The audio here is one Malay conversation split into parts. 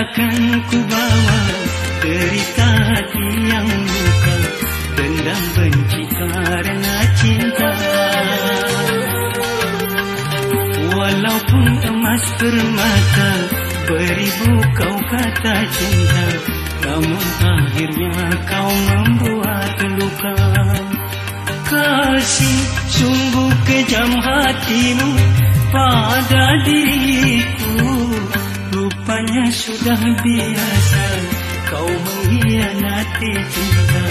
akan ku bawa Derita hati yang luka Dendam benci karena cinta. Walaupun emas permata Beribu kau kata cinta Namun akhirnya kau membuat luka. Kasih sungguh kejam hatimu pada diriku Rupanya sudah biasa kau mengkhianati cinta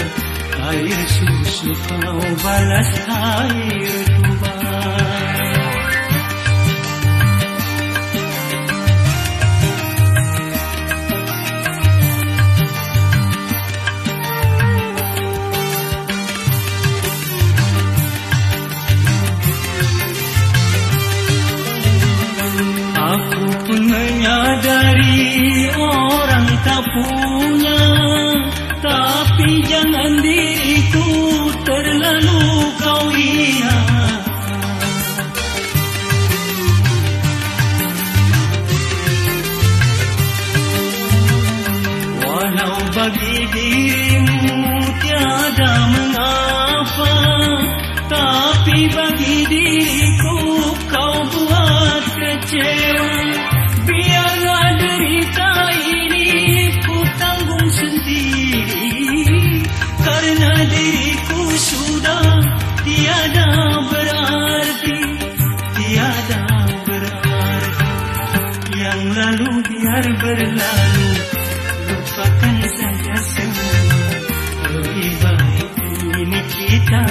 Air susu kau balas air tuba orang tak punya. Tapi jangan diriku terlalu kau ingat. Walau bagi dirimu tiada mengapa Tapi bagi diriku kau buat kecewa berlalu Lupakan saja semua. Lebih baik ini kita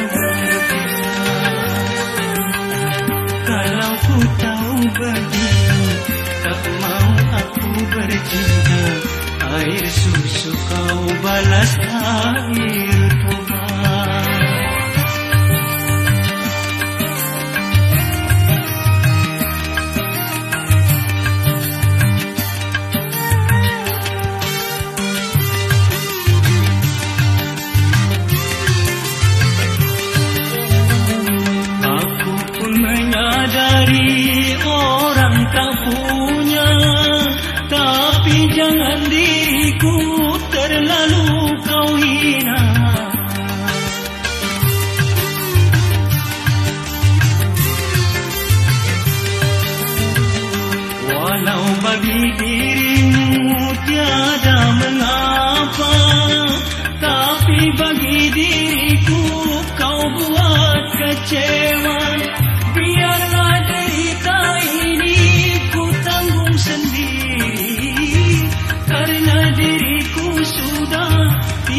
Kalau ku tahu begini Tak mau aku bercinta. Air susu kau balas air punya Tapi jangan diriku terlalu kau hina. Walau bagi dirimu tiada mengapa Tapi bagi diriku kau buat kecewa. Biarlah